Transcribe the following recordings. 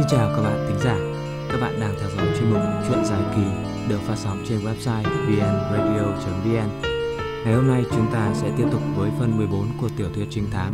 Xin chào các bạn thính giả. Các bạn đang theo dõi chuyên mục Chuyện dài kỳ được phát sóng trên website vnradio.vn. Ngày hôm nay chúng ta sẽ tiếp tục với phần 14 của tiểu thuyết trinh thám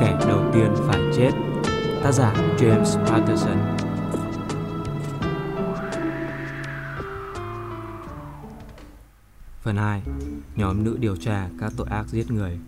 Kẻ đầu tiên phải chết. Tác giả James Patterson. Phần 2. Nhóm nữ điều tra các tội ác giết người.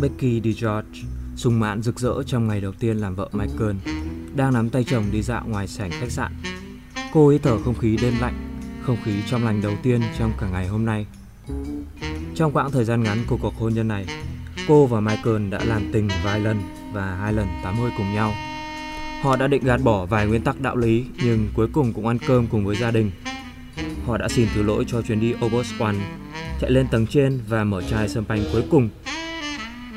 Becky DeGeorge sung mãn rực rỡ trong ngày đầu tiên làm vợ Michael, đang nắm tay chồng đi dạo ngoài sảnh khách sạn. Cô ấy thở không khí đêm lạnh, không khí trong lành đầu tiên trong cả ngày hôm nay. Trong quãng thời gian ngắn của cuộc hôn nhân này, cô và Michael đã làm tình vài lần và hai lần tắm hơi cùng nhau. Họ đã định gạt bỏ vài nguyên tắc đạo lý nhưng cuối cùng cũng ăn cơm cùng với gia đình. Họ đã xin thứ lỗi cho chuyến đi Obos One, chạy lên tầng trên và mở chai sâm panh cuối cùng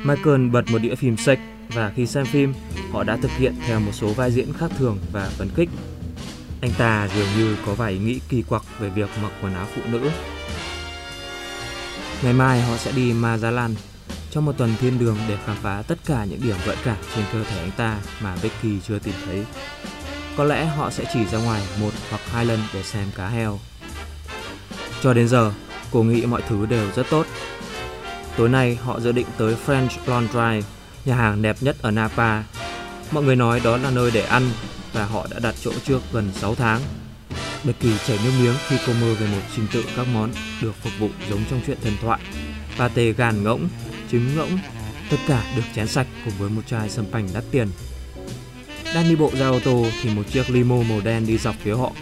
Michael bật một đĩa phim sạch và khi xem phim, họ đã thực hiện theo một số vai diễn khác thường và phấn khích. Anh ta dường như có vài ý nghĩ kỳ quặc về việc mặc quần áo phụ nữ. Ngày mai họ sẽ đi Mazalan trong một tuần thiên đường để khám phá tất cả những điểm gợi cảm trên cơ thể anh ta mà Becky chưa tìm thấy. Có lẽ họ sẽ chỉ ra ngoài một hoặc hai lần để xem cá heo. Cho đến giờ, cô nghĩ mọi thứ đều rất tốt Tối nay họ dự định tới French Laundry, nhà hàng đẹp nhất ở Napa. Mọi người nói đó là nơi để ăn và họ đã đặt chỗ trước gần 6 tháng. Becky chảy nước miếng khi cô mơ về một trình tự các món được phục vụ giống trong chuyện thần thoại. Pate gàn ngỗng, trứng ngỗng, tất cả được chén sạch cùng với một chai sâm panh đắt tiền. Đang đi bộ ra ô tô thì một chiếc limo màu đen đi dọc phía họ.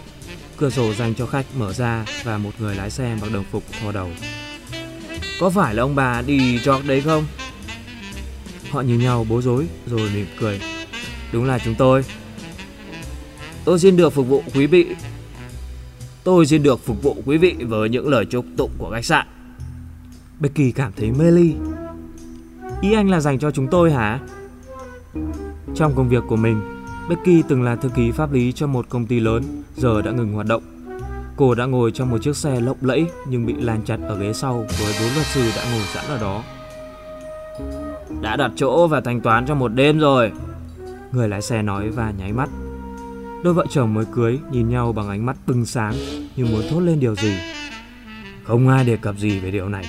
Cửa sổ dành cho khách mở ra và một người lái xe mặc đồng phục thò đầu. Có phải là ông bà đi chọc đấy không? Họ nhìn nhau bối rối rồi mỉm cười. Đúng là chúng tôi. Tôi xin được phục vụ quý vị. Tôi xin được phục vụ quý vị với những lời chúc tụng của khách sạn. Becky cảm thấy mê ly. Ý anh là dành cho chúng tôi hả? Trong công việc của mình, Becky từng là thư ký pháp lý cho một công ty lớn, giờ đã ngừng hoạt động Cô đã ngồi trong một chiếc xe lộng lẫy nhưng bị làn chặt ở ghế sau với bốn luật sư đã ngồi sẵn ở đó. Đã đặt chỗ và thanh toán cho một đêm rồi. Người lái xe nói và nháy mắt. Đôi vợ chồng mới cưới nhìn nhau bằng ánh mắt bừng sáng như muốn thốt lên điều gì. Không ai đề cập gì về điều này.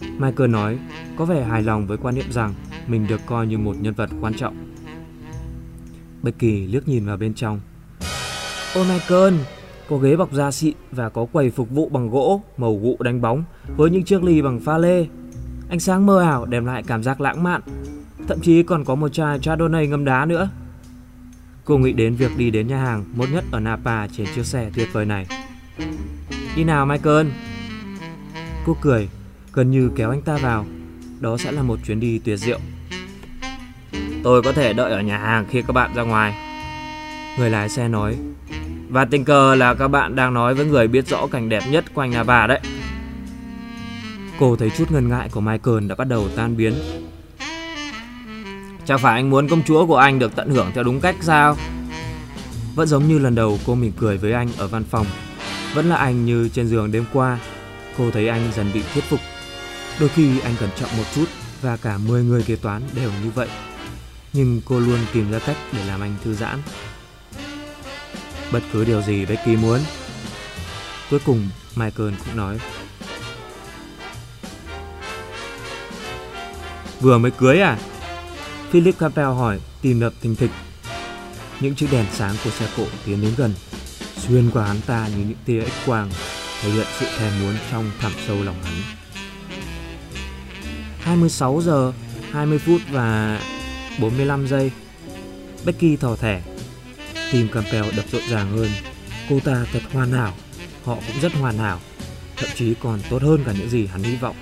Michael nói có vẻ hài lòng với quan niệm rằng mình được coi như một nhân vật quan trọng. Becky liếc nhìn vào bên trong. Ôi Michael, có ghế bọc da xịn và có quầy phục vụ bằng gỗ, màu gụ đánh bóng với những chiếc ly bằng pha lê. Ánh sáng mơ ảo đem lại cảm giác lãng mạn. Thậm chí còn có một chai Chardonnay ngâm đá nữa. Cô nghĩ đến việc đi đến nhà hàng mốt nhất ở Napa trên chiếc xe tuyệt vời này. Đi nào Michael? Cô cười, gần như kéo anh ta vào. Đó sẽ là một chuyến đi tuyệt diệu. Tôi có thể đợi ở nhà hàng khi các bạn ra ngoài. Người lái xe nói và tình cờ là các bạn đang nói với người biết rõ cảnh đẹp nhất quanh nhà bà đấy. Cô thấy chút ngần ngại của Michael đã bắt đầu tan biến. Chẳng phải anh muốn công chúa của anh được tận hưởng theo đúng cách sao? Vẫn giống như lần đầu cô mỉm cười với anh ở văn phòng. Vẫn là anh như trên giường đêm qua. Cô thấy anh dần bị thuyết phục. Đôi khi anh cẩn trọng một chút và cả 10 người kế toán đều như vậy. Nhưng cô luôn tìm ra cách để làm anh thư giãn bất cứ điều gì Becky muốn. Cuối cùng Michael cũng nói Vừa mới cưới à? Philip Campbell hỏi tìm đập thình thịch. Những chiếc đèn sáng của xe cộ tiến đến gần, xuyên qua hắn ta như những tia ích quang, thể hiện sự thèm muốn trong thẳm sâu lòng hắn. 26 giờ, 20 phút và 45 giây. Becky thò thẻ Tim Campbell đập rộn ràng hơn. Cô ta thật hoàn hảo, họ cũng rất hoàn hảo, thậm chí còn tốt hơn cả những gì hắn hy vọng.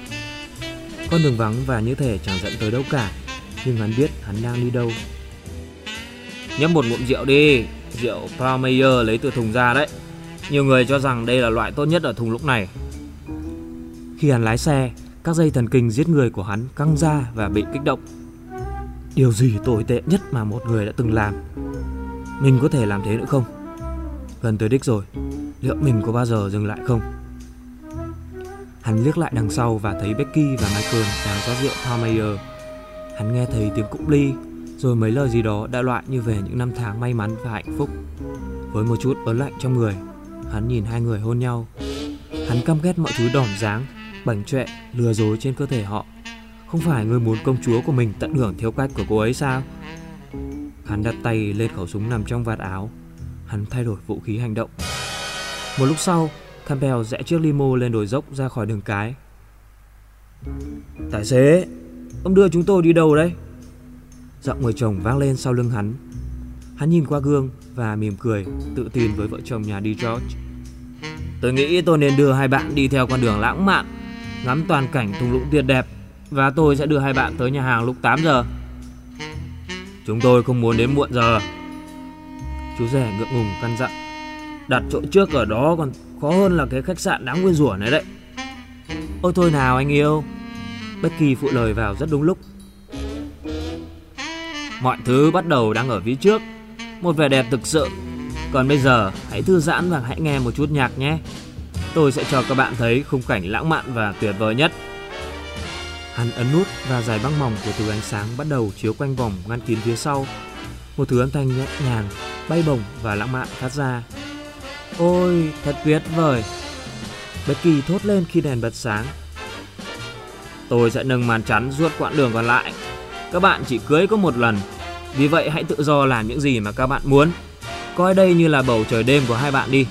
Con đường vắng và như thể chẳng dẫn tới đâu cả, nhưng hắn biết hắn đang đi đâu. Nhấp một ngụm rượu đi, rượu Palmeyer lấy từ thùng ra đấy. Nhiều người cho rằng đây là loại tốt nhất ở thùng lúc này. Khi hắn lái xe, các dây thần kinh giết người của hắn căng ra và bị kích động. Điều gì tồi tệ nhất mà một người đã từng làm mình có thể làm thế nữa không? Gần tới đích rồi, liệu mình có bao giờ dừng lại không? Hắn liếc lại đằng sau và thấy Becky và Michael đang rót rượu Palmeyer. Hắn nghe thấy tiếng cụng ly, Rồi mấy lời gì đó đã loại như về những năm tháng may mắn và hạnh phúc. Với một chút ớn lạnh trong người, hắn nhìn hai người hôn nhau. Hắn căm ghét mọi thứ đỏm dáng, bảnh trệ, lừa dối trên cơ thể họ. Không phải người muốn công chúa của mình tận hưởng thiếu cách của cô ấy sao? Hắn đặt tay lên khẩu súng nằm trong vạt áo. Hắn thay đổi vũ khí hành động. Một lúc sau, Campbell rẽ chiếc limo lên đồi dốc ra khỏi đường cái. Tài xế, ông đưa chúng tôi đi đâu đấy? Giọng người chồng vang lên sau lưng hắn. Hắn nhìn qua gương và mỉm cười, tự tin với vợ chồng nhà đi George. Tôi nghĩ tôi nên đưa hai bạn đi theo con đường lãng mạn, ngắm toàn cảnh thung lũng tuyệt đẹp và tôi sẽ đưa hai bạn tới nhà hàng lúc 8 giờ. Chúng tôi không muốn đến muộn giờ. Chú rể ngượng ngùng căn dặn. Đặt chỗ trước ở đó còn khó hơn là cái khách sạn đáng nguyên rủa này đấy. Ôi thôi nào anh yêu. Becky phụ lời vào rất đúng lúc. Mọi thứ bắt đầu đang ở phía trước. Một vẻ đẹp thực sự. Còn bây giờ, hãy thư giãn và hãy nghe một chút nhạc nhé. Tôi sẽ cho các bạn thấy khung cảnh lãng mạn và tuyệt vời nhất. Hắn ấn nút và giải băng mỏng của thứ ánh sáng bắt đầu chiếu quanh vòng ngăn kín phía sau. Một thứ âm thanh nhẹ nhàng, bay bổng và lãng mạn phát ra. Ôi, thật tuyệt vời! Becky thốt lên khi đèn bật sáng. Tôi sẽ nâng màn chắn suốt quãng đường còn lại. Các bạn chỉ cưới có một lần, vì vậy hãy tự do làm những gì mà các bạn muốn. Coi đây như là bầu trời đêm của hai bạn đi.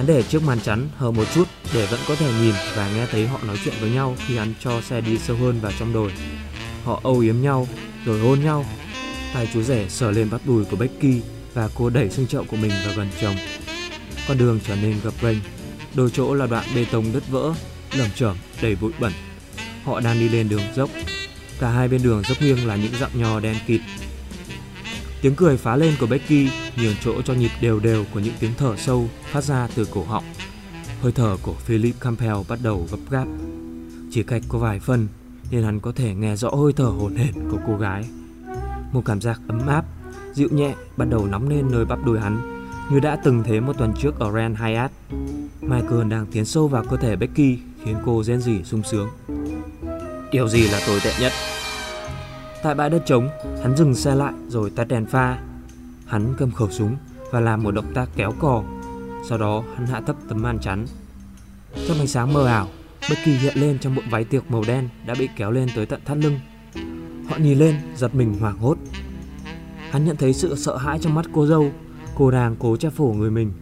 Hắn để chiếc màn chắn hờ một chút để vẫn có thể nhìn và nghe thấy họ nói chuyện với nhau khi hắn cho xe đi sâu hơn vào trong đồi. Họ âu yếm nhau, rồi hôn nhau. Tay chú rể sờ lên bắp đùi của Becky và cô đẩy xương chậu của mình vào gần chồng. Con đường trở nên gập ghềnh, đôi chỗ là đoạn bê tông đứt vỡ, lởm chởm đầy bụi bẩn. Họ đang đi lên đường dốc. Cả hai bên đường dốc nghiêng là những dặm nho đen kịt. Tiếng cười phá lên của Becky nhường chỗ cho nhịp đều đều của những tiếng thở sâu phát ra từ cổ họng. Hơi thở của Philip Campbell bắt đầu gấp gáp. Chỉ cách có vài phân nên hắn có thể nghe rõ hơi thở hồn hển của cô gái. Một cảm giác ấm áp, dịu nhẹ bắt đầu nóng lên nơi bắp đùi hắn như đã từng thế một tuần trước ở Ren Hyatt. Michael đang tiến sâu vào cơ thể Becky khiến cô rên rỉ sung sướng. Điều gì là tồi tệ nhất? Tại bãi đất trống, hắn dừng xe lại rồi tắt đèn pha. Hắn cầm khẩu súng và làm một động tác kéo cò. Sau đó hắn hạ thấp tấm màn chắn. Trong ánh sáng mờ ảo, bất kỳ hiện lên trong bộ váy tiệc màu đen đã bị kéo lên tới tận thắt lưng. Họ nhìn lên, giật mình hoảng hốt. Hắn nhận thấy sự sợ hãi trong mắt cô dâu, cô nàng cố che phủ người mình.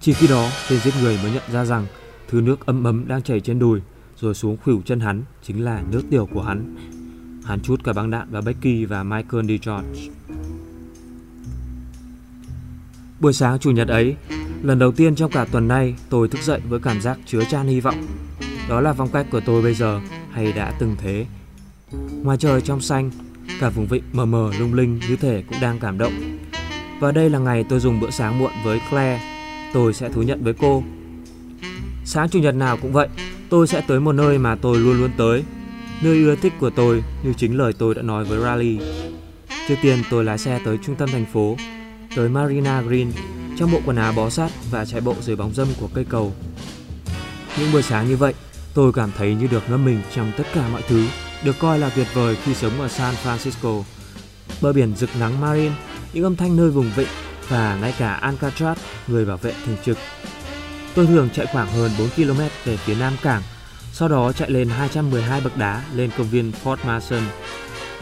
Chỉ khi đó, tên giết người mới nhận ra rằng thứ nước ấm ấm đang chảy trên đùi rồi xuống khuỷu chân hắn chính là nước tiểu của hắn. Hắn chút cả băng đạn vào Becky và Michael D. George. Buổi sáng chủ nhật ấy, lần đầu tiên trong cả tuần nay tôi thức dậy với cảm giác chứa chan hy vọng. Đó là phong cách của tôi bây giờ hay đã từng thế. Ngoài trời trong xanh, cả vùng vịnh mờ mờ lung linh như thể cũng đang cảm động. Và đây là ngày tôi dùng bữa sáng muộn với Claire. Tôi sẽ thú nhận với cô. Sáng chủ nhật nào cũng vậy, tôi sẽ tới một nơi mà tôi luôn luôn tới. Nơi ưa thích của tôi như chính lời tôi đã nói với Raleigh. Trước tiên tôi lái xe tới trung tâm thành phố, tới Marina Green trong bộ quần áo bó sát và chạy bộ dưới bóng dâm của cây cầu. Những buổi sáng như vậy, tôi cảm thấy như được ngâm mình trong tất cả mọi thứ, được coi là tuyệt vời khi sống ở San Francisco. Bờ biển rực nắng Marine, những âm thanh nơi vùng vịnh và ngay cả Alcatraz, người bảo vệ thường trực. Tôi thường chạy khoảng hơn 4 km về phía nam cảng, sau đó chạy lên 212 bậc đá lên công viên Fort Mason.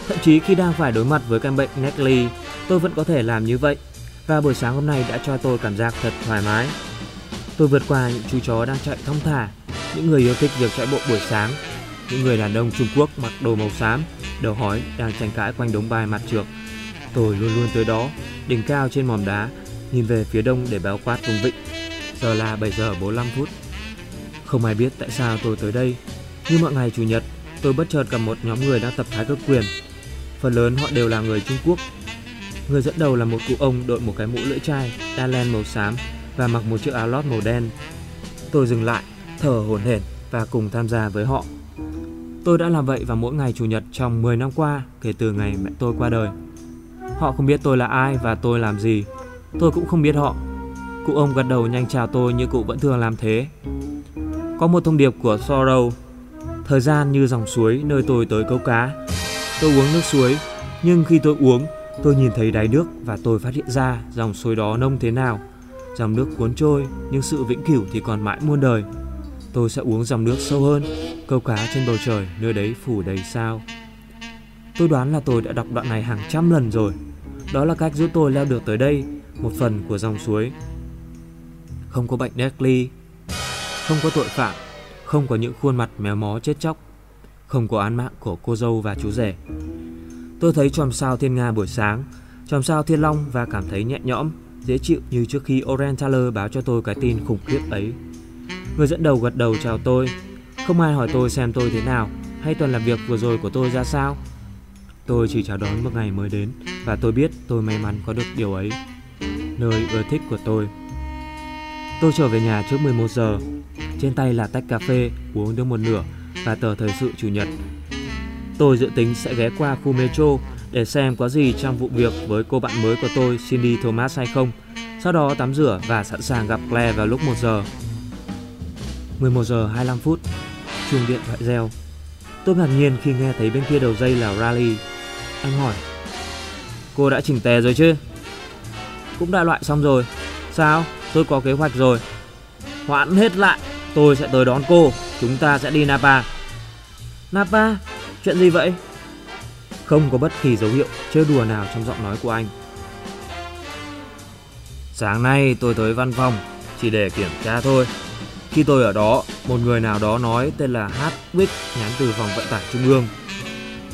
Thậm chí khi đang phải đối mặt với căn bệnh Neckley, tôi vẫn có thể làm như vậy và buổi sáng hôm nay đã cho tôi cảm giác thật thoải mái. Tôi vượt qua những chú chó đang chạy thong thả, những người yêu thích việc chạy bộ buổi sáng, những người đàn ông Trung Quốc mặc đồ màu xám, đầu hói đang tranh cãi quanh đống bài mặt trượt. Tôi luôn luôn tới đó, đỉnh cao trên mỏm đá, nhìn về phía đông để bao quát vùng vịnh. Giờ là 7 giờ 45 phút. Không ai biết tại sao tôi tới đây. Như mọi ngày chủ nhật, tôi bất chợt gặp một nhóm người đang tập thái cực quyền. Phần lớn họ đều là người Trung Quốc Người dẫn đầu là một cụ ông đội một cái mũ lưỡi chai, đa len màu xám và mặc một chiếc áo lót màu đen. Tôi dừng lại, thở hổn hển và cùng tham gia với họ. Tôi đã làm vậy vào mỗi ngày chủ nhật trong 10 năm qua kể từ ngày mẹ tôi qua đời. Họ không biết tôi là ai và tôi làm gì. Tôi cũng không biết họ. Cụ ông gật đầu nhanh chào tôi như cụ vẫn thường làm thế. Có một thông điệp của Sorrow. Thời gian như dòng suối nơi tôi tới câu cá. Tôi uống nước suối Nhưng khi tôi uống, tôi nhìn thấy đáy nước và tôi phát hiện ra dòng suối đó nông thế nào. Dòng nước cuốn trôi, nhưng sự vĩnh cửu thì còn mãi muôn đời. Tôi sẽ uống dòng nước sâu hơn, câu cá trên bầu trời nơi đấy phủ đầy sao. Tôi đoán là tôi đã đọc đoạn này hàng trăm lần rồi. Đó là cách giúp tôi leo được tới đây, một phần của dòng suối. Không có bệnh Deadly, không có tội phạm, không có những khuôn mặt méo mó chết chóc, không có án mạng của cô dâu và chú rể. Tôi thấy chòm sao thiên nga buổi sáng, chòm sao thiên long và cảm thấy nhẹ nhõm, dễ chịu như trước khi Oren Taylor báo cho tôi cái tin khủng khiếp ấy. Người dẫn đầu gật đầu chào tôi, không ai hỏi tôi xem tôi thế nào hay tuần làm việc vừa rồi của tôi ra sao. Tôi chỉ chào đón một ngày mới đến và tôi biết tôi may mắn có được điều ấy. Nơi ưa thích của tôi. Tôi trở về nhà trước 11 giờ. Trên tay là tách cà phê uống được một nửa và tờ thời sự chủ nhật. Tôi dự tính sẽ ghé qua khu metro để xem có gì trong vụ việc với cô bạn mới của tôi Cindy Thomas hay không. Sau đó tắm rửa và sẵn sàng gặp Claire vào lúc 1 giờ. 11 giờ 25 phút, chuông điện thoại reo. Tôi ngạc nhiên khi nghe thấy bên kia đầu dây là Rally. Anh hỏi, cô đã chỉnh tề rồi chứ? Cũng đã loại xong rồi. Sao? Tôi có kế hoạch rồi. Hoãn hết lại, tôi sẽ tới đón cô. Chúng ta sẽ đi Napa. Napa? Chuyện gì vậy? Không có bất kỳ dấu hiệu chơi đùa nào trong giọng nói của anh. Sáng nay tôi tới văn phòng chỉ để kiểm tra thôi. Khi tôi ở đó, một người nào đó nói tên là Hartwig nhắn từ phòng vận tải trung ương.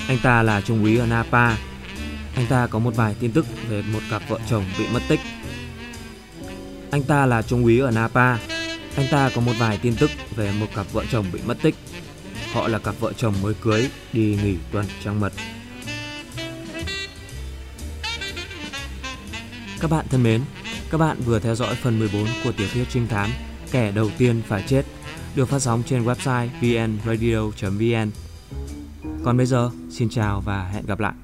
Anh ta là trung úy ở Napa. Anh ta có một vài tin tức về một cặp vợ chồng bị mất tích. Anh ta là trung úy ở Napa. Anh ta có một vài tin tức về một cặp vợ chồng bị mất tích. Họ là cặp vợ chồng mới cưới đi nghỉ tuần trăng mật. Các bạn thân mến, các bạn vừa theo dõi phần 14 của tiểu thuyết trinh thám Kẻ đầu tiên phải chết được phát sóng trên website vnradio.vn. Còn bây giờ, xin chào và hẹn gặp lại.